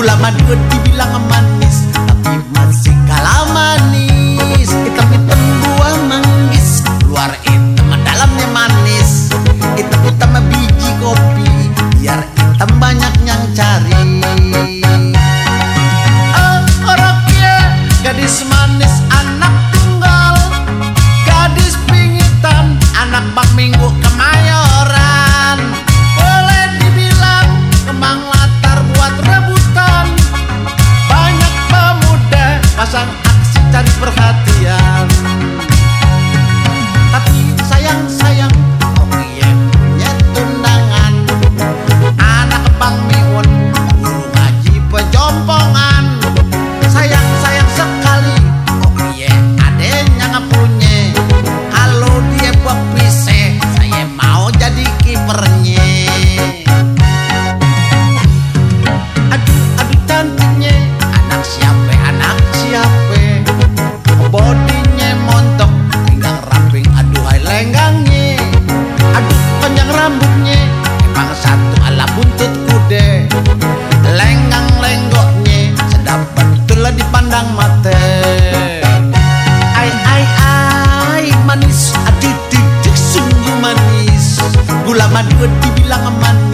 Gula madu dibilang manis Tapi masih lagu lama duet dibilang aman.